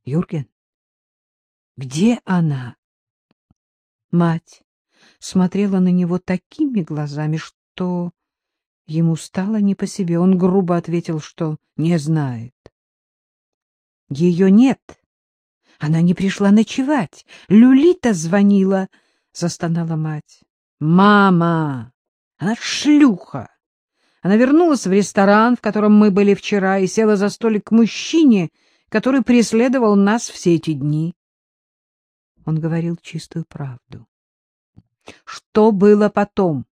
— Юрген, где она? Мать смотрела на него такими глазами, что ему стало не по себе. Он грубо ответил, что не знает. — Ее нет. Она не пришла ночевать. Люлита звонила, — застонала мать. — Мама! Она шлюха! Она вернулась в ресторан, в котором мы были вчера, и села за столик к мужчине, который преследовал нас все эти дни. Он говорил чистую правду. Что было потом?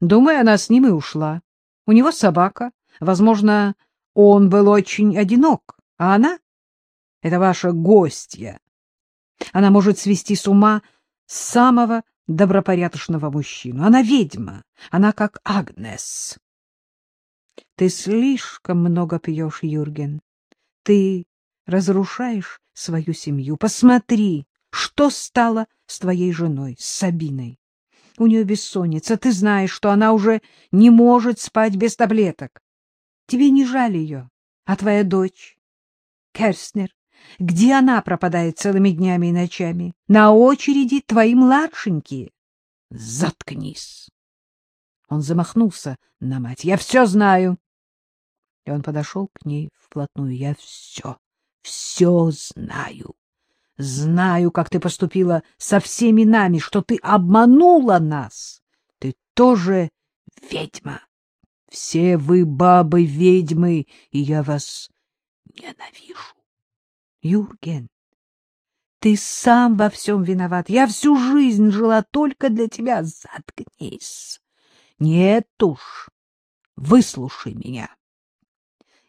Думаю, она с ним и ушла. У него собака. Возможно, он был очень одинок, а она — это ваша гостья. Она может свести с ума самого добропорядочного мужчину. Она ведьма, она как Агнес. Ты слишком много пьешь, Юрген. Ты разрушаешь свою семью. Посмотри, что стало с твоей женой, с Сабиной. У нее бессонница. Ты знаешь, что она уже не может спать без таблеток. Тебе не жаль ее, а твоя дочь? Керстнер, где она пропадает целыми днями и ночами? На очереди твои младшенькие. Заткнись. Он замахнулся на мать. Я все знаю. И он подошел к ней вплотную. Я все, все знаю. Знаю, как ты поступила со всеми нами, что ты обманула нас. Ты тоже ведьма. Все вы бабы ведьмы, и я вас ненавижу. Юрген, ты сам во всем виноват. Я всю жизнь жила только для тебя. Заткнись. Нет уж, выслушай меня.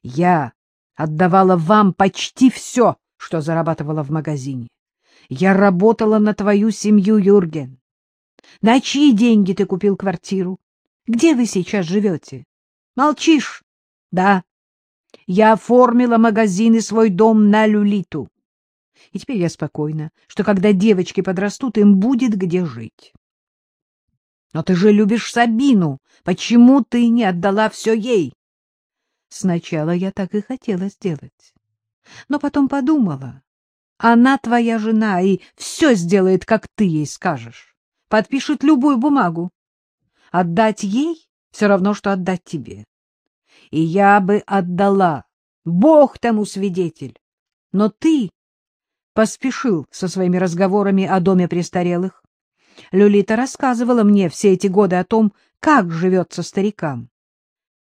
Я отдавала вам почти все, что зарабатывала в магазине. Я работала на твою семью, Юрген. На чьи деньги ты купил квартиру? Где вы сейчас живете? Молчишь? Да. Я оформила магазин и свой дом на Люлиту. И теперь я спокойна, что когда девочки подрастут, им будет где жить. Но ты же любишь Сабину. Почему ты не отдала все ей? Сначала я так и хотела сделать. Но потом подумала. Она твоя жена и все сделает, как ты ей скажешь. Подпишет любую бумагу. Отдать ей все равно, что отдать тебе. И я бы отдала. Бог тому свидетель. Но ты поспешил со своими разговорами о доме престарелых. Люлита рассказывала мне все эти годы о том, как живется старикам.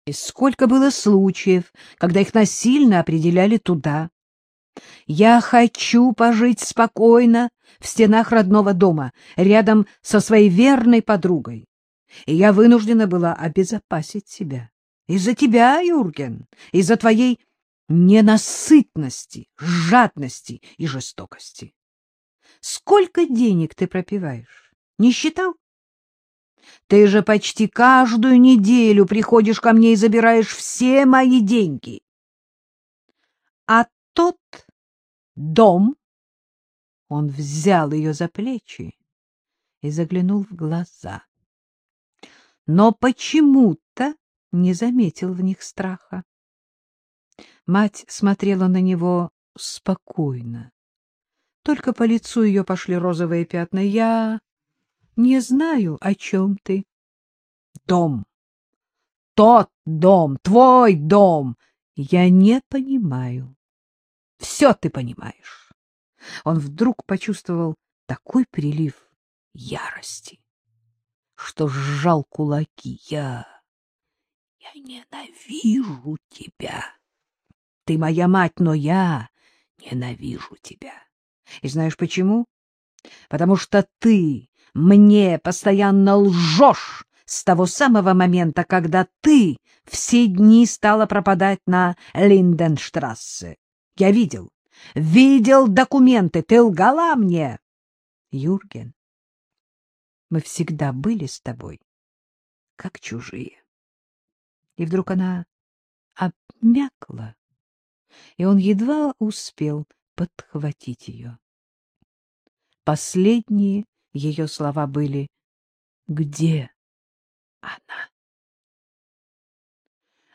И сколько было случаев, когда их насильно определяли туда. Я хочу пожить спокойно в стенах родного дома, рядом со своей верной подругой. И я вынуждена была обезопасить себя. Из-за тебя, Юрген, из-за твоей ненасытности, жадности и жестокости. Сколько денег ты пропиваешь? Не считал? Ты же почти каждую неделю приходишь ко мне и забираешь все мои деньги. А тот дом... Он взял ее за плечи и заглянул в глаза. Но почему-то не заметил в них страха. Мать смотрела на него спокойно. Только по лицу ее пошли розовые пятна. Я не знаю, о чем ты. Дом. Тот дом, твой дом. Я не понимаю. Все ты понимаешь. Он вдруг почувствовал такой прилив ярости, что сжал кулаки. Я... я ненавижу тебя. Ты моя мать, но я ненавижу тебя. И знаешь почему? Потому что ты мне постоянно лжешь с того самого момента, когда ты все дни стала пропадать на Линденштрассе. Я видел, видел документы, ты лгала мне. Юрген, мы всегда были с тобой, как чужие. И вдруг она обмякла и он едва успел подхватить ее. Последние ее слова были «Где она?».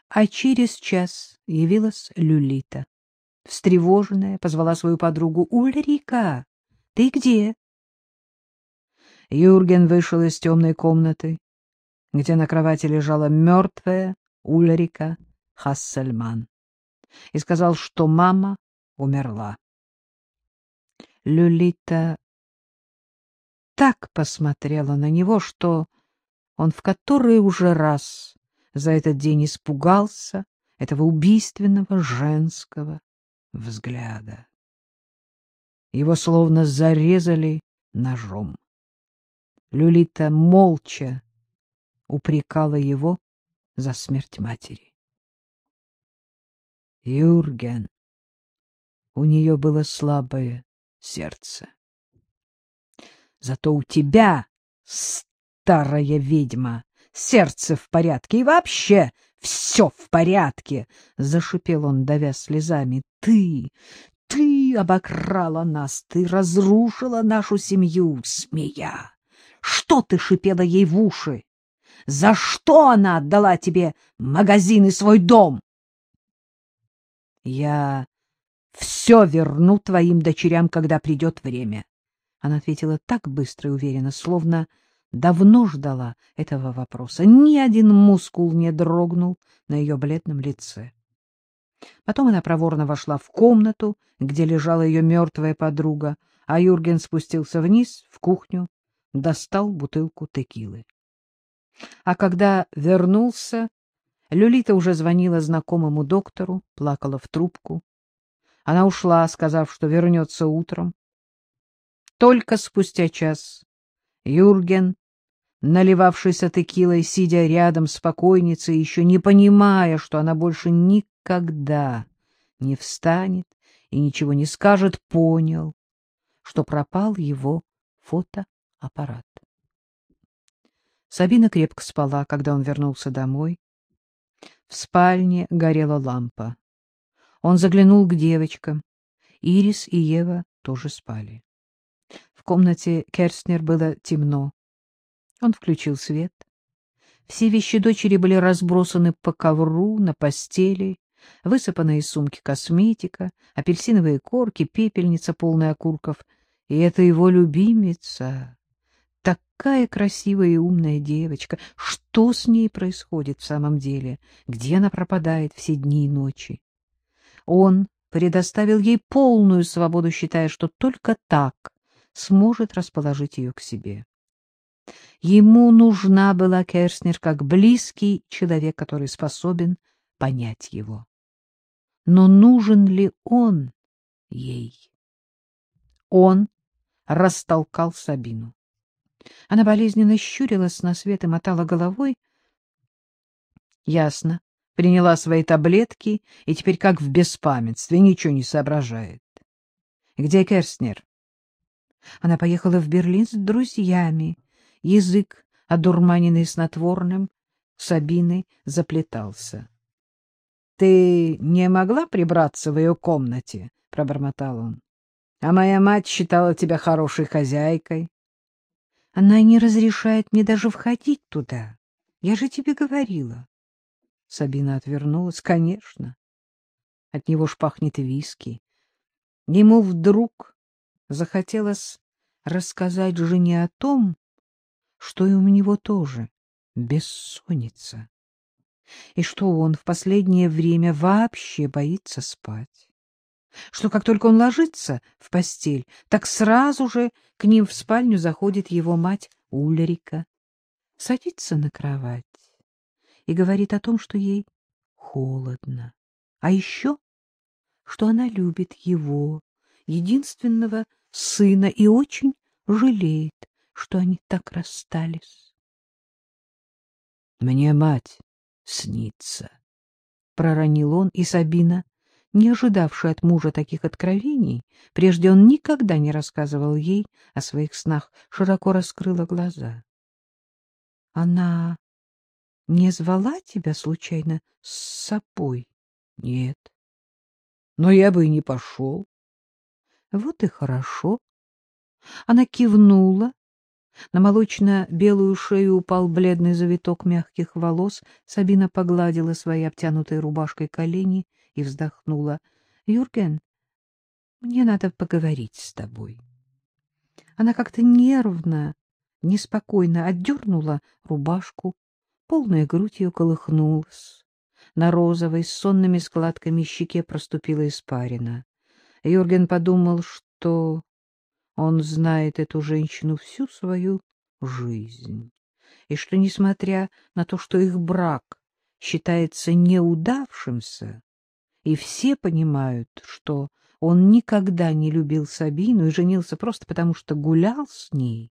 А через час явилась Люлита. встревоженная, позвала свою подругу. — Ульрика, ты где? Юрген вышел из темной комнаты, где на кровати лежала мертвая Ульрика Хассельман, и сказал, что мама умерла. Люлита так посмотрела на него, что он в который уже раз за этот день испугался этого убийственного женского взгляда. Его словно зарезали ножом. Люлита молча упрекала его за смерть матери. Юрген. У нее было слабое сердце. Зато у тебя, старая ведьма, сердце в порядке и вообще все в порядке, — зашипел он, давя слезами. — Ты, ты обокрала нас, ты разрушила нашу семью, смея. Что ты шипела ей в уши? За что она отдала тебе магазин и свой дом? — Я все верну твоим дочерям, когда придет время. Она ответила так быстро и уверенно, словно давно ждала этого вопроса. Ни один мускул не дрогнул на ее бледном лице. Потом она проворно вошла в комнату, где лежала ее мертвая подруга, а Юрген спустился вниз, в кухню, достал бутылку текилы. А когда вернулся, Люлита уже звонила знакомому доктору, плакала в трубку. Она ушла, сказав, что вернется утром. Только спустя час Юрген, наливавшийся текилой, сидя рядом с покойницей, еще не понимая, что она больше никогда не встанет и ничего не скажет, понял, что пропал его фотоаппарат. Сабина крепко спала, когда он вернулся домой. В спальне горела лампа. Он заглянул к девочкам. Ирис и Ева тоже спали. В комнате Керстнер было темно. Он включил свет. Все вещи дочери были разбросаны по ковру, на постели, высыпанная из сумки косметика, апельсиновые корки, пепельница, полная окурков. И это его любимица. Такая красивая и умная девочка. Что с ней происходит в самом деле? Где она пропадает все дни и ночи? Он предоставил ей полную свободу, считая, что только так сможет расположить ее к себе. Ему нужна была Керснер как близкий человек, который способен понять его. Но нужен ли он ей? Он растолкал Сабину. Она болезненно щурилась на свет и мотала головой. Ясно приняла свои таблетки и теперь как в беспамятстве, ничего не соображает. Где Керстнер? Она поехала в Берлин с друзьями. Язык, одурманенный снотворным, Сабины заплетался. — Ты не могла прибраться в ее комнате? — пробормотал он. — А моя мать считала тебя хорошей хозяйкой. — Она не разрешает мне даже входить туда. Я же тебе говорила. Сабина отвернулась. Конечно. От него ж пахнет виски. Ему вдруг захотелось рассказать жене о том, что и у него тоже бессонница, и что он в последнее время вообще боится спать, что как только он ложится в постель, так сразу же к ним в спальню заходит его мать Ульрика, садится на кровать и говорит о том, что ей холодно, а еще, что она любит его, единственного сына, и очень жалеет, что они так расстались. «Мне мать снится», — проронил он, и Сабина, не ожидавшая от мужа таких откровений, прежде он никогда не рассказывал ей о своих снах, широко раскрыла глаза. Она не звала тебя случайно с собой? Нет. Но я бы и не пошел. Вот и хорошо. Она кивнула. На молочно-белую шею упал бледный завиток мягких волос. Сабина погладила своей обтянутой рубашкой колени и вздохнула. — Юрген, мне надо поговорить с тобой. Она как-то нервно, неспокойно отдернула рубашку, полная грудь ее колыхнулась. На розовой с сонными складками щеке проступила испарина. Юрген подумал, что он знает эту женщину всю свою жизнь, и что, несмотря на то, что их брак считается неудавшимся, и все понимают, что он никогда не любил Сабину и женился просто потому, что гулял с ней,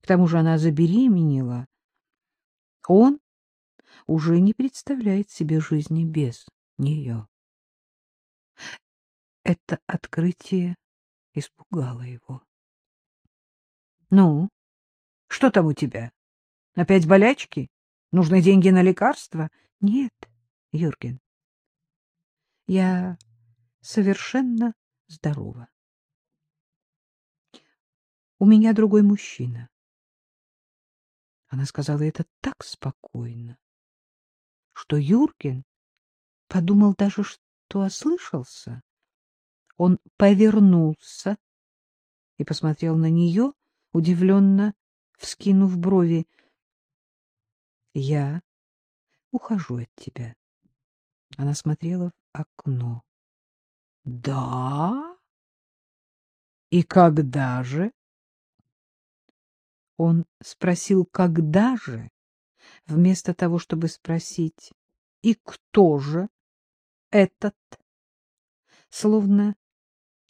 к тому же она забеременела, он уже не представляет себе жизни без нее. Это открытие испугало его. — Ну, что там у тебя? Опять болячки? Нужны деньги на лекарства? — Нет, Юрген. Я совершенно здорова. У меня другой мужчина. Она сказала это так спокойно, что Юрген подумал даже, что ослышался. Он повернулся и посмотрел на нее, удивленно вскинув брови. — Я ухожу от тебя. Она смотрела в окно. — Да? И когда же? Он спросил, когда же, вместо того, чтобы спросить, и кто же этот? Словно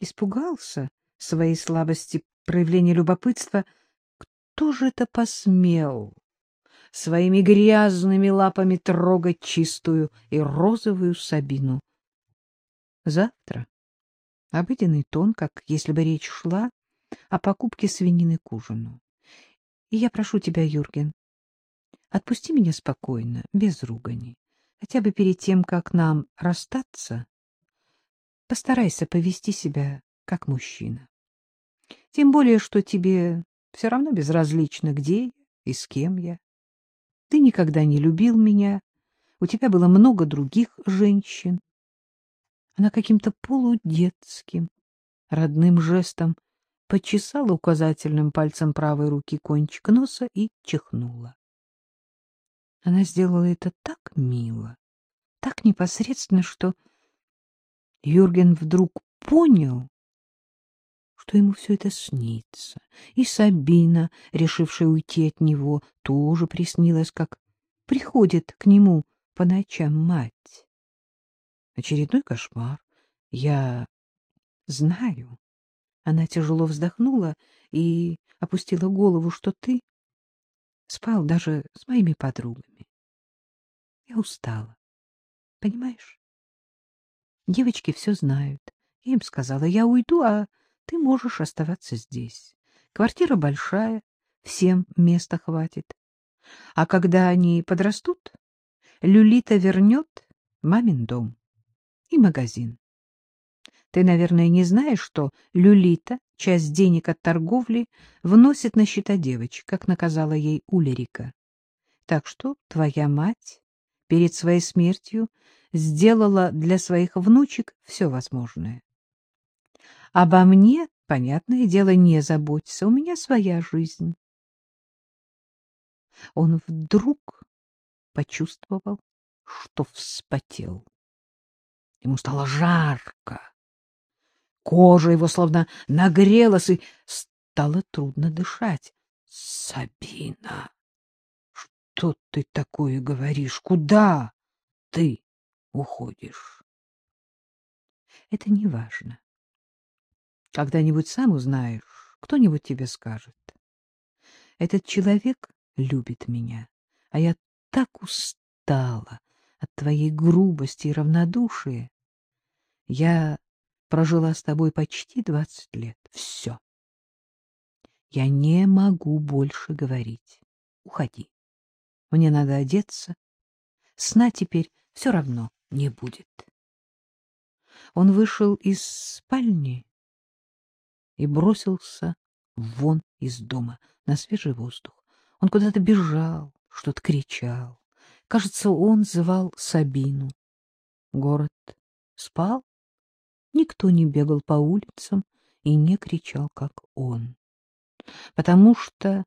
испугался своей слабости проявления любопытства, кто же это посмел своими грязными лапами трогать чистую и розовую Сабину? Завтра обыденный тон, как если бы речь шла о покупке свинины к ужину. И я прошу тебя, Юрген, отпусти меня спокойно, без ругани. Хотя бы перед тем, как нам расстаться, постарайся повести себя как мужчина. Тем более, что тебе все равно безразлично, где я и с кем я. Ты никогда не любил меня, у тебя было много других женщин. Она каким-то полудетским, родным жестом почесала указательным пальцем правой руки кончик носа и чихнула. Она сделала это так мило, так непосредственно, что Юрген вдруг понял, что ему все это снится. И Сабина, решившая уйти от него, тоже приснилась, как приходит к нему по ночам мать. Очередной кошмар. Я знаю. Она тяжело вздохнула и опустила голову, что ты спал даже с моими подругами. Я устала. Понимаешь? Девочки все знают. Я им сказала, я уйду, а ты можешь оставаться здесь. Квартира большая, всем места хватит. А когда они подрастут, Люлита вернет мамин дом и магазин. Ты, наверное, не знаешь, что Люлита часть денег от торговли вносит на счета девочек, как наказала ей Улерика. Так что твоя мать перед своей смертью сделала для своих внучек все возможное. Обо мне, понятное дело, не заботься, у меня своя жизнь. Он вдруг почувствовал, что вспотел. Ему стало жарко. Кожа его словно нагрелась, и стало трудно дышать. — Сабина, что ты такое говоришь? Куда ты уходишь? — Это не важно. Когда-нибудь сам узнаешь, кто-нибудь тебе скажет. Этот человек любит меня, а я так устала от твоей грубости и равнодушия. Я прожила с тобой почти двадцать лет. Все. Я не могу больше говорить. Уходи. Мне надо одеться. Сна теперь все равно не будет. Он вышел из спальни и бросился вон из дома на свежий воздух. Он куда-то бежал, что-то кричал. Кажется, он звал Сабину. Город спал, Никто не бегал по улицам и не кричал, как он, потому что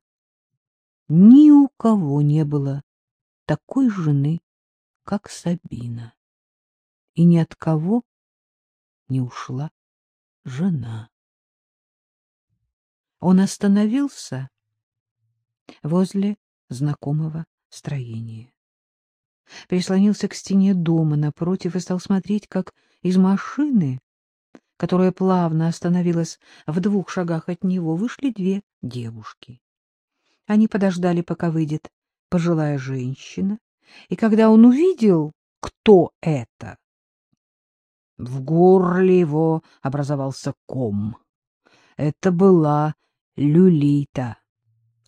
ни у кого не было такой жены, как Сабина, и ни от кого не ушла жена. Он остановился возле знакомого строения. Прислонился к стене дома напротив и стал смотреть, как из машины, которая плавно остановилась в двух шагах от него, вышли две девушки. Они подождали, пока выйдет пожилая женщина, и когда он увидел, кто это, в горле его образовался ком. Это была Люлита.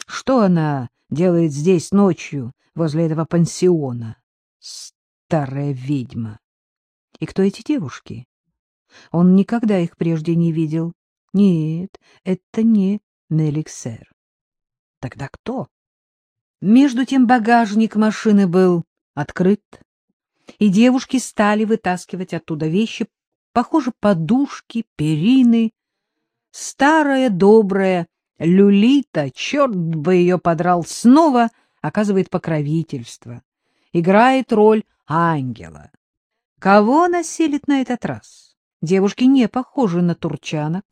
Что она делает здесь ночью возле этого пансиона? Старая ведьма. И кто эти девушки? Он никогда их прежде не видел. Нет, это не Меликсер. Тогда кто? Между тем багажник машины был открыт, и девушки стали вытаскивать оттуда вещи, похоже, подушки, перины. Старая добрая Люлита, черт бы ее подрал, снова оказывает покровительство, играет роль ангела. Кого она селит на этот раз? Девушки не похожи на турчанок.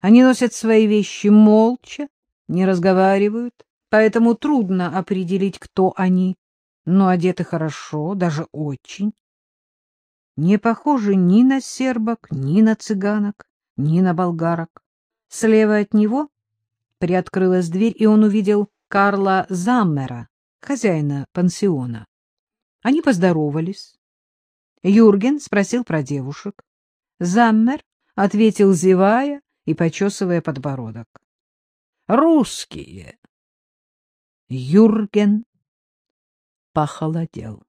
Они носят свои вещи молча, не разговаривают, поэтому трудно определить, кто они но одеты хорошо, даже очень. Не похожи ни на сербок, ни на цыганок, ни на болгарок. Слева от него приоткрылась дверь, и он увидел Карла Заммера, хозяина пансиона. Они поздоровались. Юрген спросил про девушек. Заммер ответил, зевая и почесывая подбородок. — Русские. Юрген похолодел.